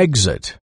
exit.